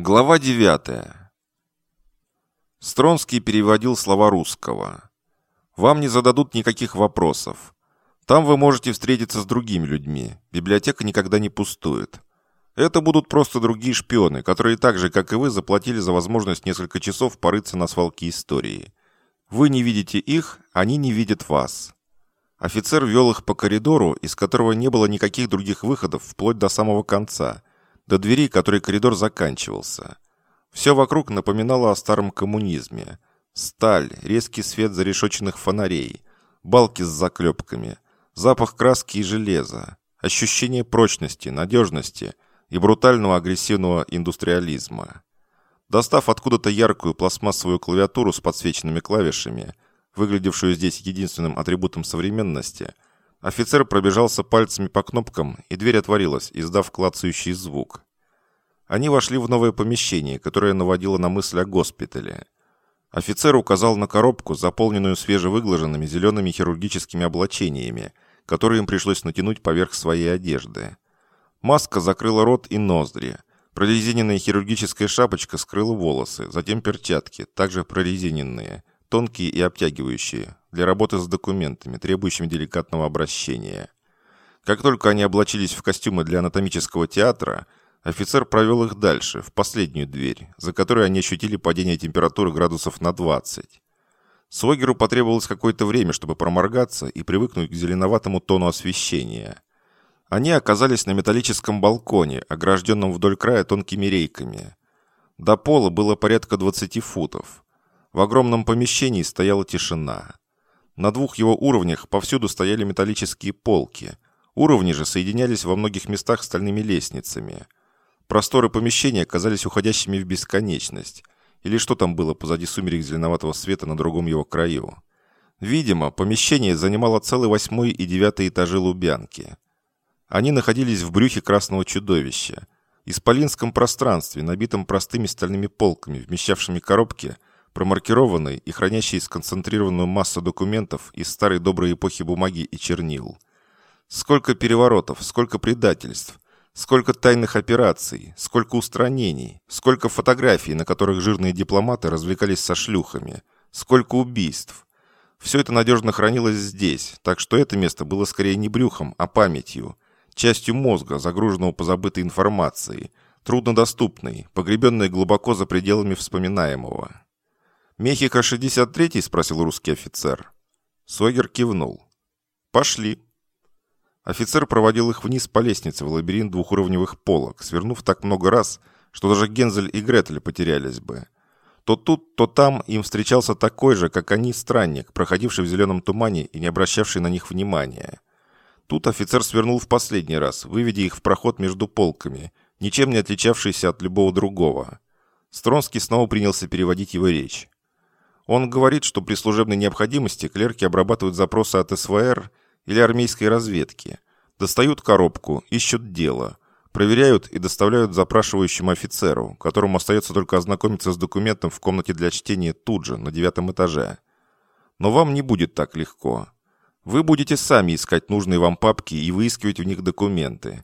Глава 9. Стронский переводил слова русского. Вам не зададут никаких вопросов. Там вы можете встретиться с другими людьми. Библиотека никогда не пустует. Это будут просто другие шпионы, которые так же, как и вы, заплатили за возможность несколько часов порыться на свалке истории. Вы не видите их, они не видят вас. Офицер вел их по коридору, из которого не было никаких других выходов, вплоть до самого конца – до двери, которой коридор заканчивался. Все вокруг напоминало о старом коммунизме. Сталь, резкий свет зарешоченных фонарей, балки с заклепками, запах краски и железа, ощущение прочности, надежности и брутального агрессивного индустриализма. Достав откуда-то яркую пластмассовую клавиатуру с подсвеченными клавишами, выглядевшую здесь единственным атрибутом современности – Офицер пробежался пальцами по кнопкам, и дверь отворилась, издав клацающий звук. Они вошли в новое помещение, которое наводило на мысль о госпитале. Офицер указал на коробку, заполненную свежевыглаженными зелеными хирургическими облачениями, которые им пришлось натянуть поверх своей одежды. Маска закрыла рот и ноздри. Прорезиненная хирургическая шапочка скрыла волосы, затем перчатки, также прорезиненные, тонкие и обтягивающие, для работы с документами, требующими деликатного обращения. Как только они облачились в костюмы для анатомического театра, офицер провел их дальше, в последнюю дверь, за которой они ощутили падение температуры градусов на 20. Свогеру потребовалось какое-то время, чтобы проморгаться и привыкнуть к зеленоватому тону освещения. Они оказались на металлическом балконе, огражденном вдоль края тонкими рейками. До пола было порядка 20 футов. В огромном помещении стояла тишина. На двух его уровнях повсюду стояли металлические полки. Уровни же соединялись во многих местах стальными лестницами. Просторы помещения оказались уходящими в бесконечность. Или что там было позади сумерек зеленоватого света на другом его краю. Видимо, помещение занимало целый восьмой и девятый этажи Лубянки. Они находились в брюхе красного чудовища. Исполинском пространстве, набитом простыми стальными полками, вмещавшими коробки – промаркированный и хранящий сконцентрированную массу документов из старой доброй эпохи бумаги и чернил. Сколько переворотов, сколько предательств, сколько тайных операций, сколько устранений, сколько фотографий, на которых жирные дипломаты развлекались со шлюхами, сколько убийств. Все это надежно хранилось здесь, так что это место было скорее не брюхом, а памятью, частью мозга, загруженного по забытой информации, труднодоступной, погребенной глубоко за пределами вспоминаемого. «Мехико-63?» – спросил русский офицер. Сойер кивнул. «Пошли». Офицер проводил их вниз по лестнице в лабиринт двухуровневых полок, свернув так много раз, что даже Гензель и Гретель потерялись бы. То тут, то там им встречался такой же, как они, странник, проходивший в зеленом тумане и не обращавший на них внимания. Тут офицер свернул в последний раз, выведя их в проход между полками, ничем не отличавшийся от любого другого. Стронский снова принялся переводить его речь. Он говорит, что при служебной необходимости клерки обрабатывают запросы от СВР или армейской разведки, достают коробку, ищут дело, проверяют и доставляют запрашивающему офицеру, которому остается только ознакомиться с документом в комнате для чтения тут же, на девятом этаже. Но вам не будет так легко. Вы будете сами искать нужные вам папки и выискивать в них документы.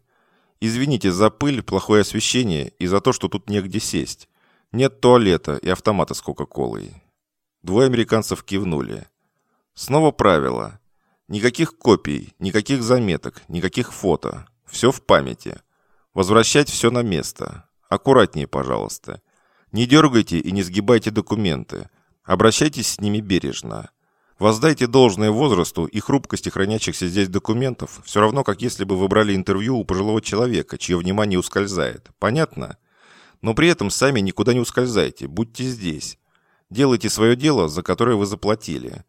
Извините за пыль, плохое освещение и за то, что тут негде сесть. Нет туалета и автомата с Кока-Колой. Двое американцев кивнули. Снова правило. Никаких копий, никаких заметок, никаких фото. Все в памяти. Возвращать все на место. Аккуратнее, пожалуйста. Не дергайте и не сгибайте документы. Обращайтесь с ними бережно. Воздайте должное возрасту и хрупкости хранящихся здесь документов, все равно, как если бы вы брали интервью у пожилого человека, чье внимание ускользает. Понятно? Но при этом сами никуда не ускользайте, будьте здесь. Делайте свое дело, за которое вы заплатили.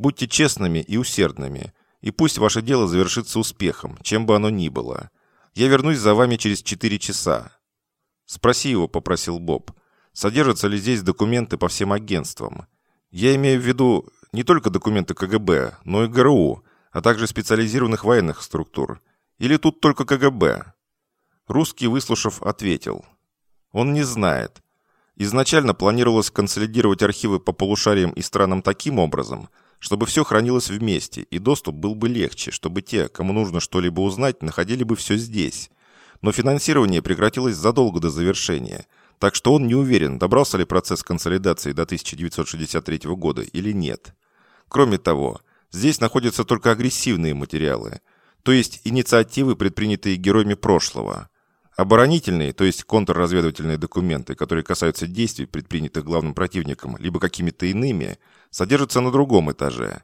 Будьте честными и усердными, и пусть ваше дело завершится успехом, чем бы оно ни было. Я вернусь за вами через 4 часа». «Спроси его», — попросил Боб, «содержатся ли здесь документы по всем агентствам? Я имею в виду не только документы КГБ, но и ГРУ, а также специализированных военных структур. Или тут только КГБ?» Русский, выслушав, ответил. «Он не знает. Изначально планировалось консолидировать архивы по полушариям и странам таким образом, чтобы все хранилось вместе, и доступ был бы легче, чтобы те, кому нужно что-либо узнать, находили бы все здесь. Но финансирование прекратилось задолго до завершения, Так что он не уверен, добрался ли процесс консолидации до 1963 года или нет. Кроме того, здесь находятся только агрессивные материалы, то есть инициативы, предпринятые героями прошлого. Оборонительные, то есть контрразведывательные документы, которые касаются действий, предпринятых главным противником, либо какими-то иными, содержатся на другом этаже.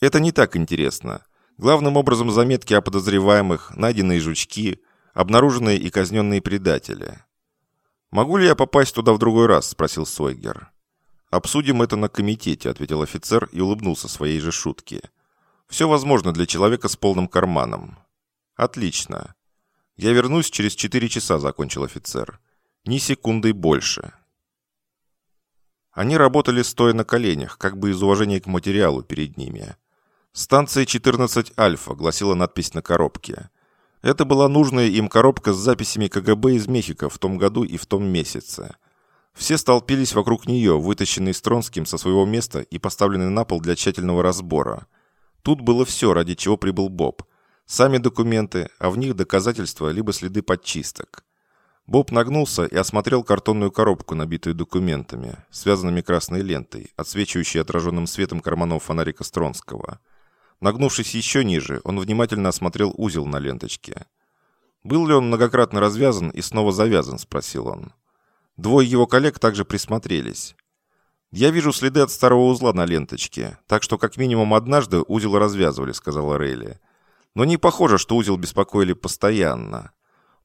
Это не так интересно. Главным образом заметки о подозреваемых, найденные жучки, обнаруженные и казненные предатели. «Могу ли я попасть туда в другой раз?» – спросил Сойгер. «Обсудим это на комитете», – ответил офицер и улыбнулся своей же шутке. «Все возможно для человека с полным карманом». «Отлично. Я вернусь через четыре часа», – закончил офицер. «Ни секунды больше». Они работали стоя на коленях, как бы из уважения к материалу перед ними. «Станция 14 Альфа», — гласила надпись на коробке. Это была нужная им коробка с записями КГБ из Мехико в том году и в том месяце. Все столпились вокруг нее, вытащенные Стронским со своего места и поставленные на пол для тщательного разбора. Тут было все, ради чего прибыл Боб. Сами документы, а в них доказательства либо следы подчисток. Боб нагнулся и осмотрел картонную коробку, набитую документами, связанными красной лентой, отсвечивающей отраженным светом карманов фонарика Стронского. Нагнувшись еще ниже, он внимательно осмотрел узел на ленточке. «Был ли он многократно развязан и снова завязан?» – спросил он. Двое его коллег также присмотрелись. «Я вижу следы от старого узла на ленточке, так что как минимум однажды узел развязывали», – сказала Рейли. «Но не похоже, что узел беспокоили постоянно.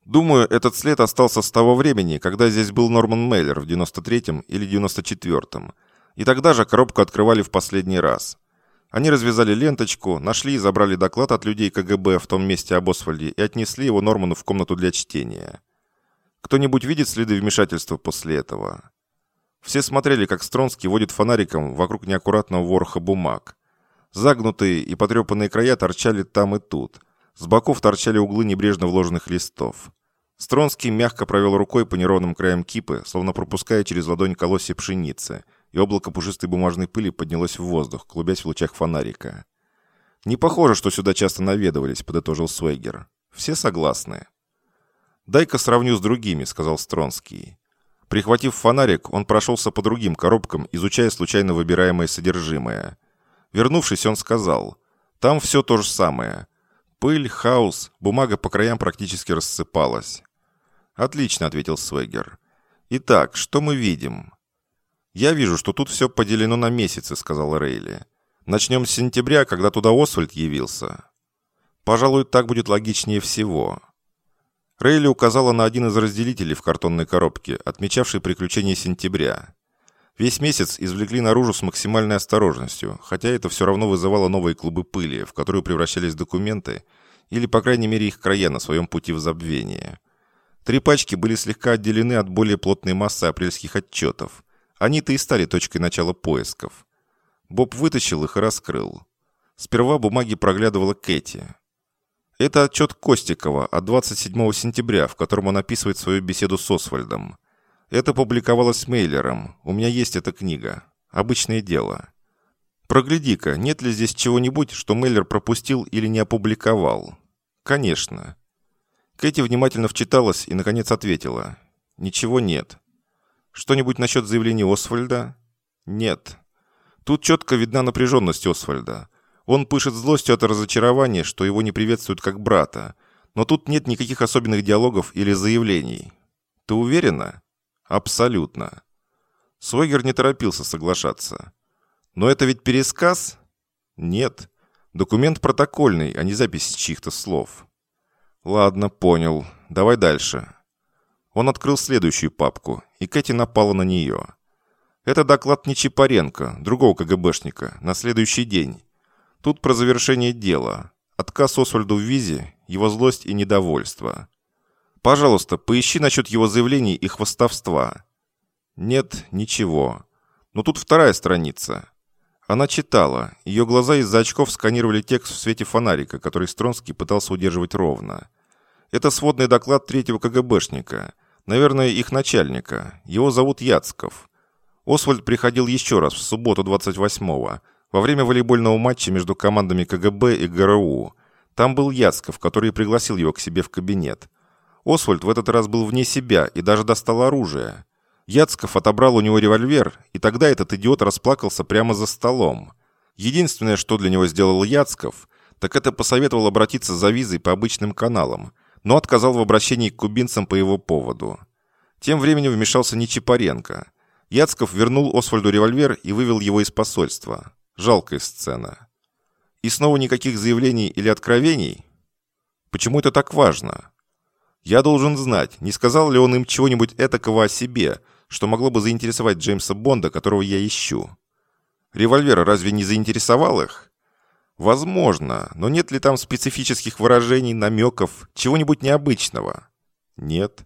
Думаю, этот след остался с того времени, когда здесь был Норман Мейлер в 93-м или 94-м. И тогда же коробку открывали в последний раз. Они развязали ленточку, нашли и забрали доклад от людей КГБ в том месте об Освальде и отнесли его Норману в комнату для чтения. Кто-нибудь видит следы вмешательства после этого? Все смотрели, как Стронский водит фонариком вокруг неаккуратного вороха бумаг. Загнутые и потрепанные края торчали там и тут. С боков торчали углы небрежно вложенных листов. Стронский мягко провел рукой по неровным краям кипы, словно пропуская через ладонь колосья пшеницы – и облако пушистой бумажной пыли поднялось в воздух, клубясь в лучах фонарика. «Не похоже, что сюда часто наведывались», — подытожил Свейгер. «Все согласны». «Дай-ка сравню с другими», — сказал Стронский. Прихватив фонарик, он прошелся по другим коробкам, изучая случайно выбираемое содержимое. Вернувшись, он сказал, «Там все то же самое. Пыль, хаос, бумага по краям практически рассыпалась». «Отлично», — ответил Свегер. «Итак, что мы видим?» «Я вижу, что тут все поделено на месяцы», — сказал Рейли. «Начнем с сентября, когда туда Освальд явился». «Пожалуй, так будет логичнее всего». Рейли указала на один из разделителей в картонной коробке, отмечавший приключения сентября. Весь месяц извлекли наружу с максимальной осторожностью, хотя это все равно вызывало новые клубы пыли, в которые превращались документы, или, по крайней мере, их края на своем пути в забвение. Три пачки были слегка отделены от более плотной массы апрельских отчетов – они-то и стали точкой начала поисков. Боб вытащил их и раскрыл. Сперва бумаги проглядывала Кэти. Это отчет Костикова от 27 сентября, в котором он описывает свою беседу с Освальдом. Это публиковалось Мейлером. У меня есть эта книга. Обычное дело. Прогляди-ка, нет ли здесь чего-нибудь, что Мейлер пропустил или не опубликовал? Конечно. Кэти внимательно вчиталась и, наконец, ответила. Ничего нет. Что-нибудь насчет заявления Освальда? Нет. Тут четко видна напряженность Освальда. Он пышет злостью от разочарования, что его не приветствуют как брата. Но тут нет никаких особенных диалогов или заявлений. Ты уверена? Абсолютно. Свойгер не торопился соглашаться. Но это ведь пересказ? Нет. Документ протокольный, а не запись чьих-то слов. Ладно, понял. Давай дальше. Он открыл следующую папку, и Кэти напала на нее. Это доклад не Чапаренко, другого КГБшника, на следующий день. Тут про завершение дела. Отказ Освальду в визе, его злость и недовольство. Пожалуйста, поищи насчет его заявлений и хвостовства. Нет, ничего. Но тут вторая страница. Она читала. Ее глаза из-за очков сканировали текст в свете фонарика, который Стронский пытался удерживать ровно. Это сводный доклад третьего КГБшника. Наверное, их начальника. Его зовут Яцков. Освальд приходил еще раз в субботу 28-го, во время волейбольного матча между командами КГБ и ГРУ. Там был Яцков, который пригласил его к себе в кабинет. Освальд в этот раз был вне себя и даже достал оружие. Яцков отобрал у него револьвер, и тогда этот идиот расплакался прямо за столом. Единственное, что для него сделал Яцков, так это посоветовал обратиться за визой по обычным каналам, но отказал в обращении к кубинцам по его поводу. Тем временем вмешался Нечипаренко. Яцков вернул Освальду револьвер и вывел его из посольства. Жалкая сцена. И снова никаких заявлений или откровений? Почему это так важно? Я должен знать, не сказал ли он им чего-нибудь этакого о себе, что могло бы заинтересовать Джеймса Бонда, которого я ищу. Револьвер разве не заинтересовал их? Возможно, но нет ли там специфических выражений, намеков, чего-нибудь необычного? Нет.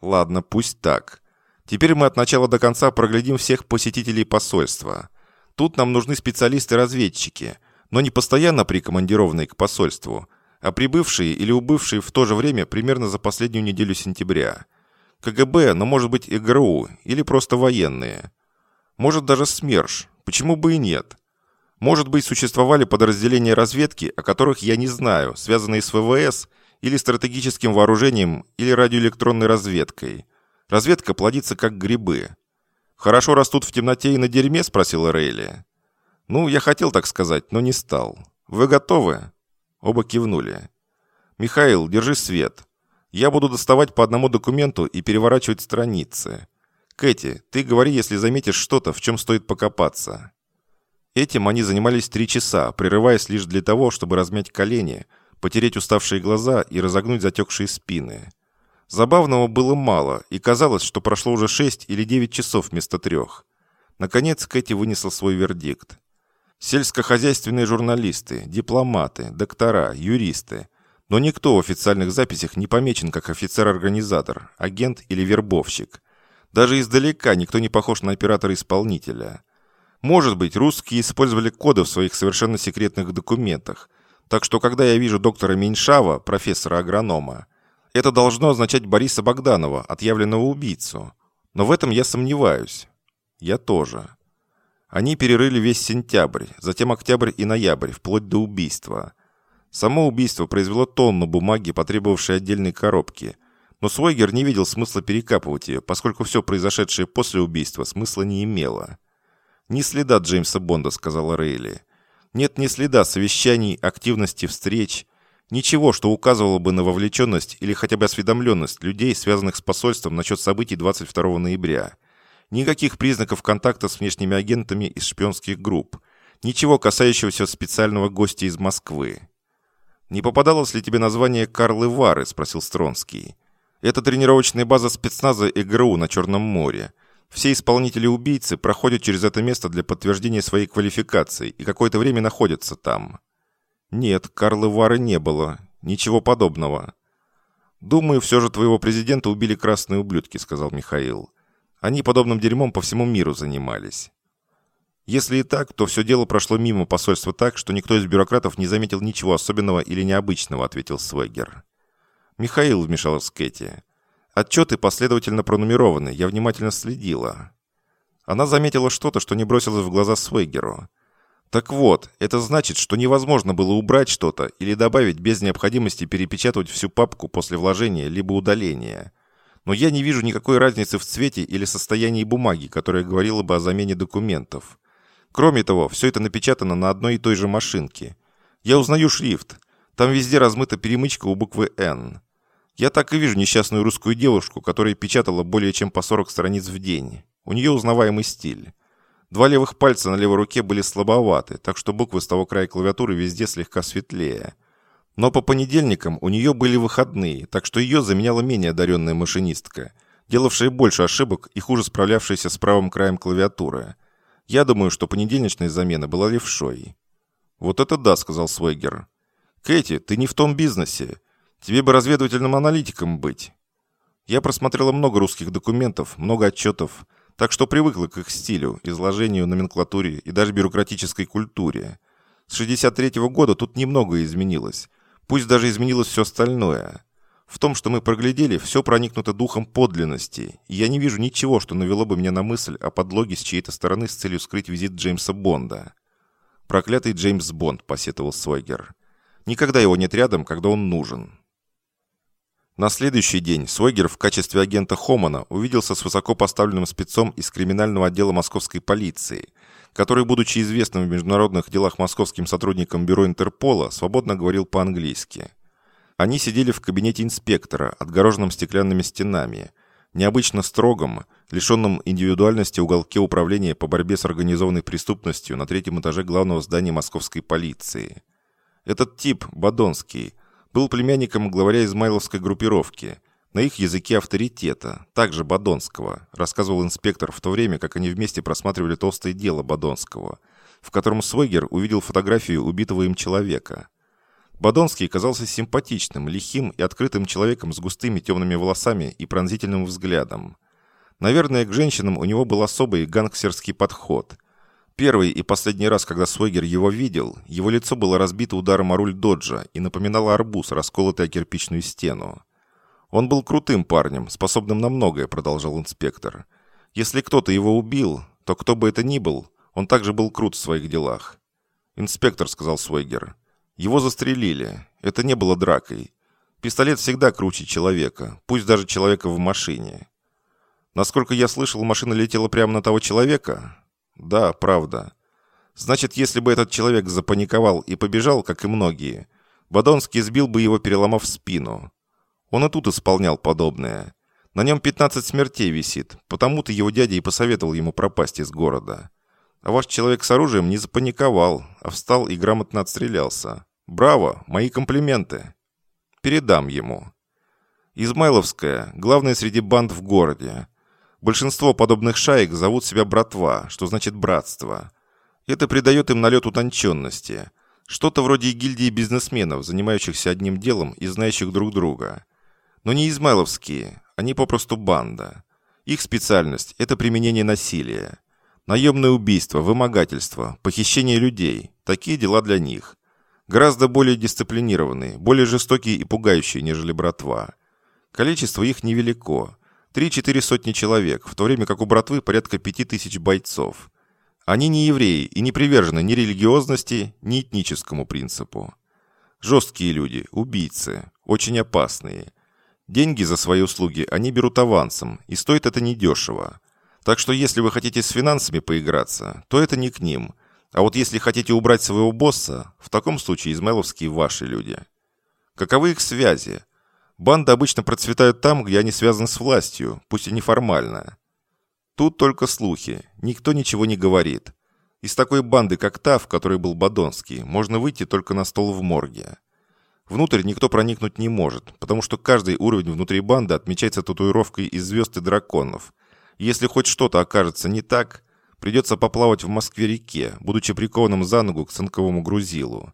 Ладно, пусть так. Теперь мы от начала до конца проглядим всех посетителей посольства. Тут нам нужны специалисты-разведчики, но не постоянно прикомандированные к посольству, а прибывшие или убывшие в то же время примерно за последнюю неделю сентября. КГБ, но может быть и ГРУ, или просто военные. Может даже СМЕРШ, почему бы и нет. Может быть существовали подразделения разведки, о которых я не знаю, связанные с ВВС или стратегическим вооружением или радиоэлектронной разведкой. Разведка плодится как грибы. «Хорошо растут в темноте и на дерьме?» – спросила Рейли. «Ну, я хотел так сказать, но не стал. Вы готовы?» Оба кивнули. «Михаил, держи свет. Я буду доставать по одному документу и переворачивать страницы. Кэти, ты говори, если заметишь что-то, в чем стоит покопаться». Этим они занимались три часа, прерываясь лишь для того, чтобы размять колени, потереть уставшие глаза и разогнуть затекшие спины. Забавного было мало, и казалось, что прошло уже шесть или девять часов вместо трех. Наконец Кэти вынесла свой вердикт. Сельскохозяйственные журналисты, дипломаты, доктора, юристы – но никто в официальных записях не помечен как офицер-организатор, агент или вербовщик. Даже издалека никто не похож на оператора-исполнителя. Может быть, русские использовали коды в своих совершенно секретных документах. Так что, когда я вижу доктора Меньшава, профессора-агронома, это должно означать Бориса Богданова, отъявленного убийцу. Но в этом я сомневаюсь. Я тоже. Они перерыли весь сентябрь, затем октябрь и ноябрь, вплоть до убийства. Само убийство произвело тонну бумаги, потребовавшей отдельной коробки. Но Свойгер не видел смысла перекапывать ее, поскольку все произошедшее после убийства смысла не имело. «Ни следа Джеймса Бонда», — сказала Рейли. «Нет ни следа совещаний, активности, встреч, ничего, что указывало бы на вовлеченность или хотя бы осведомленность людей, связанных с посольством насчет событий 22 ноября. Никаких признаков контакта с внешними агентами из шпионских групп. Ничего касающегося специального гостя из Москвы. «Не попадалось ли тебе название Карлы Вары?» – спросил Стронский. «Это тренировочная база спецназа ИГРУ на Черном море. Все исполнители-убийцы проходят через это место для подтверждения своей квалификации и какое-то время находятся там». «Нет, Карлы Вары не было. Ничего подобного». «Думаю, все же твоего президента убили красные ублюдки», – сказал Михаил. «Они подобным дерьмом по всему миру занимались». Если и так, то все дело прошло мимо посольства так, что никто из бюрократов не заметил ничего особенного или необычного, ответил Свегер. Михаил вмешалась Кэти. Отчеты последовательно пронумерованы, я внимательно следила. Она заметила что-то, что не бросилось в глаза Свегеру. Так вот, это значит, что невозможно было убрать что-то или добавить без необходимости перепечатывать всю папку после вложения либо удаления. Но я не вижу никакой разницы в цвете или состоянии бумаги, которая говорила бы о замене документов. Кроме того, все это напечатано на одной и той же машинке. Я узнаю шрифт. Там везде размыта перемычка у буквы «Н». Я так и вижу несчастную русскую девушку, которая печатала более чем по 40 страниц в день. У нее узнаваемый стиль. Два левых пальца на левой руке были слабоваты, так что буквы с того края клавиатуры везде слегка светлее. Но по понедельникам у нее были выходные, так что ее заменяла менее одаренная машинистка, делавшая больше ошибок и хуже справлявшаяся с правым краем клавиатуры – я думаю, что понедельничная замена была левшой». «Вот это да», — сказал Свегер. «Кэти, ты не в том бизнесе. Тебе бы разведывательным аналитиком быть». Я просмотрела много русских документов, много отчетов, так что привыкла к их стилю, изложению, номенклатуре и даже бюрократической культуре. С 63 -го года тут немного изменилось. Пусть даже изменилось все остальное. В том, что мы проглядели, все проникнуто духом подлинности, и я не вижу ничего, что навело бы меня на мысль о подлоге с чьей-то стороны с целью скрыть визит Джеймса Бонда. «Проклятый Джеймс Бонд», — посетовал Свойгер. «Никогда его нет рядом, когда он нужен». На следующий день Свегер в качестве агента Хомана увиделся с высокопоставленным спецом из криминального отдела московской полиции, который, будучи известным в международных делах московским сотрудником бюро Интерпола, свободно говорил по-английски. Они сидели в кабинете инспектора, отгороженном стеклянными стенами, необычно строгом, лишенном индивидуальности уголке управления по борьбе с организованной преступностью на третьем этаже главного здания московской полиции. Этот тип, Бадонский, был племянником главаря Измайловской группировки, на их языке авторитета, также Бадонского, рассказывал инспектор в то время, как они вместе просматривали толстое дело Бадонского, в котором Свегер увидел фотографию убитого им человека. Бадонский казался симпатичным, лихим и открытым человеком с густыми темными волосами и пронзительным взглядом. Наверное, к женщинам у него был особый гангстерский подход – Первый и последний раз, когда Свегер его видел, его лицо было разбито ударом о руль доджа и напоминало арбуз, расколотый о кирпичную стену. «Он был крутым парнем, способным на многое», — продолжал инспектор. «Если кто-то его убил, то кто бы это ни был, он также был крут в своих делах». «Инспектор», — сказал Свегер. «Его застрелили. Это не было дракой. Пистолет всегда круче человека, пусть даже человека в машине». «Насколько я слышал, машина летела прямо на того человека?» Да, правда. Значит, если бы этот человек запаниковал и побежал, как и многие, Бадонский сбил бы его, переломав спину. Он и тут исполнял подобное. На нем 15 смертей висит, потому-то его дядя и посоветовал ему пропасть из города. А ваш человек с оружием не запаниковал, а встал и грамотно отстрелялся. Браво, мои комплименты. Передам ему. Измайловская, главная среди банд в городе. Большинство подобных шаек зовут себя братва, что значит братство. Это придает им налет утонченности. Что-то вроде гильдии бизнесменов, занимающихся одним делом и знающих друг друга. Но не измайловские, они попросту банда. Их специальность – это применение насилия. Наемное убийство, вымогательство, похищение людей – такие дела для них. Гораздо более дисциплинированные, более жестокие и пугающие, нежели братва. Количество их невелико – Три-четыре сотни человек, в то время как у братвы порядка пяти тысяч бойцов. Они не евреи и не привержены ни религиозности, ни этническому принципу. Жесткие люди, убийцы, очень опасные. Деньги за свои услуги они берут авансом, и стоит это недешево. Так что если вы хотите с финансами поиграться, то это не к ним. А вот если хотите убрать своего босса, в таком случае измайловские ваши люди. Каковы их связи? Банды обычно процветают там, где они связаны с властью, пусть и неформально. Тут только слухи, никто ничего не говорит. Из такой банды, как та, в которой был Бадонский, можно выйти только на стол в морге. Внутрь никто проникнуть не может, потому что каждый уровень внутри банды отмечается татуировкой из звезд и драконов. Если хоть что-то окажется не так, придется поплавать в Москве-реке, будучи прикованным за ногу к цинковому грузилу.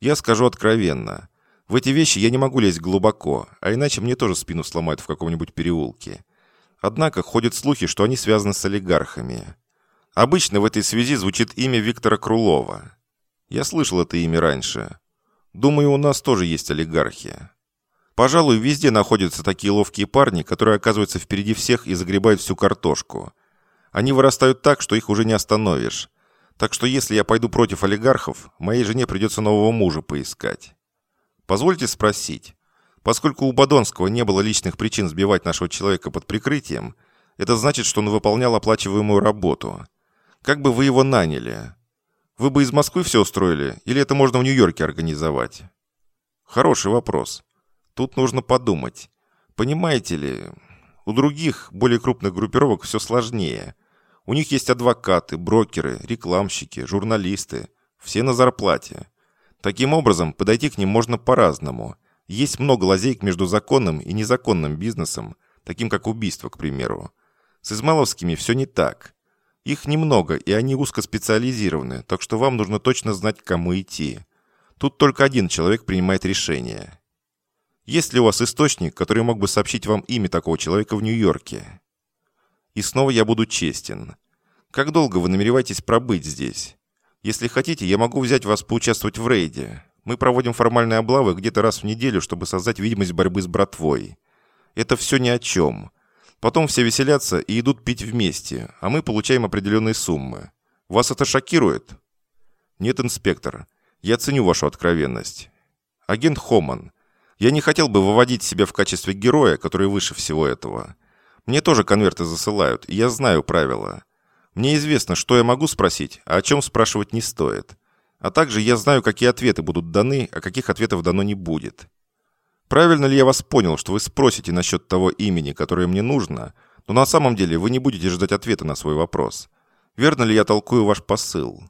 Я скажу откровенно – в эти вещи я не могу лезть глубоко, а иначе мне тоже спину сломают в каком-нибудь переулке. Однако ходят слухи, что они связаны с олигархами. Обычно в этой связи звучит имя Виктора Крулова. Я слышал это имя раньше. Думаю, у нас тоже есть олигархи. Пожалуй, везде находятся такие ловкие парни, которые оказываются впереди всех и загребают всю картошку. Они вырастают так, что их уже не остановишь. Так что если я пойду против олигархов, моей жене придется нового мужа поискать. Позвольте спросить. Поскольку у Бадонского не было личных причин сбивать нашего человека под прикрытием, это значит, что он выполнял оплачиваемую работу. Как бы вы его наняли? Вы бы из Москвы все устроили, или это можно в Нью-Йорке организовать? Хороший вопрос. Тут нужно подумать. Понимаете ли, у других, более крупных группировок все сложнее. У них есть адвокаты, брокеры, рекламщики, журналисты. Все на зарплате. Таким образом, подойти к ним можно по-разному. Есть много лазеек между законным и незаконным бизнесом, таким как убийство, к примеру. С измайловскими все не так. Их немного, и они узкоспециализированы, так что вам нужно точно знать, к кому идти. Тут только один человек принимает решение. Есть ли у вас источник, который мог бы сообщить вам имя такого человека в Нью-Йорке? И снова я буду честен. Как долго вы намереваетесь пробыть здесь? Если хотите, я могу взять вас поучаствовать в рейде. Мы проводим формальные облавы где-то раз в неделю, чтобы создать видимость борьбы с братвой. Это все ни о чем. Потом все веселятся и идут пить вместе, а мы получаем определенные суммы. Вас это шокирует? Нет, инспектор. Я ценю вашу откровенность. Агент Хоман. Я не хотел бы выводить себя в качестве героя, который выше всего этого. Мне тоже конверты засылают, и я знаю правила. Мне известно, что я могу спросить, а о чем спрашивать не стоит. А также я знаю, какие ответы будут даны, а каких ответов дано не будет. Правильно ли я вас понял, что вы спросите насчет того имени, которое мне нужно, но на самом деле вы не будете ждать ответа на свой вопрос? Верно ли я толкую ваш посыл?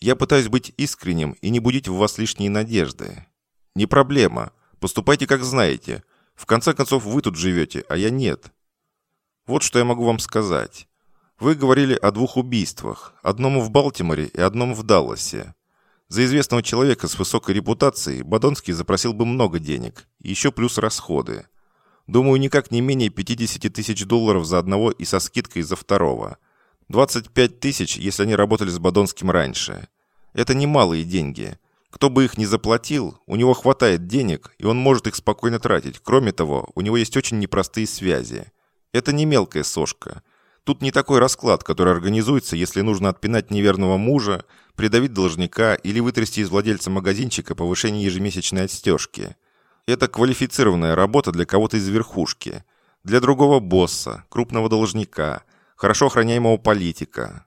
Я пытаюсь быть искренним и не будить в вас лишние надежды. Не проблема. Поступайте как знаете. В конце концов, вы тут живете, а я нет. Вот что я могу вам сказать. Вы говорили о двух убийствах, одном в Балтиморе и одном в Далласе. За известного человека с высокой репутацией Бадонский запросил бы много денег, еще плюс расходы. Думаю, никак не менее 50 тысяч долларов за одного и со скидкой за второго. 25 тысяч, если они работали с Бадонским раньше. Это немалые деньги. Кто бы их ни заплатил, у него хватает денег, и он может их спокойно тратить. Кроме того, у него есть очень непростые связи. Это не мелкая сошка. Тут не такой расклад, который организуется, если нужно отпинать неверного мужа, придавить должника или вытрясти из владельца магазинчика повышение ежемесячной отстежки. Это квалифицированная работа для кого-то из верхушки, для другого босса, крупного должника, хорошо охраняемого политика.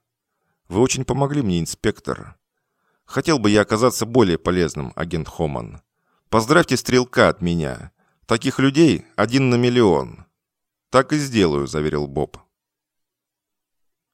Вы очень помогли мне, инспектор. Хотел бы я оказаться более полезным, агент Хоман. Поздравьте стрелка от меня. Таких людей один на миллион. «Так и сделаю», — заверил Боб.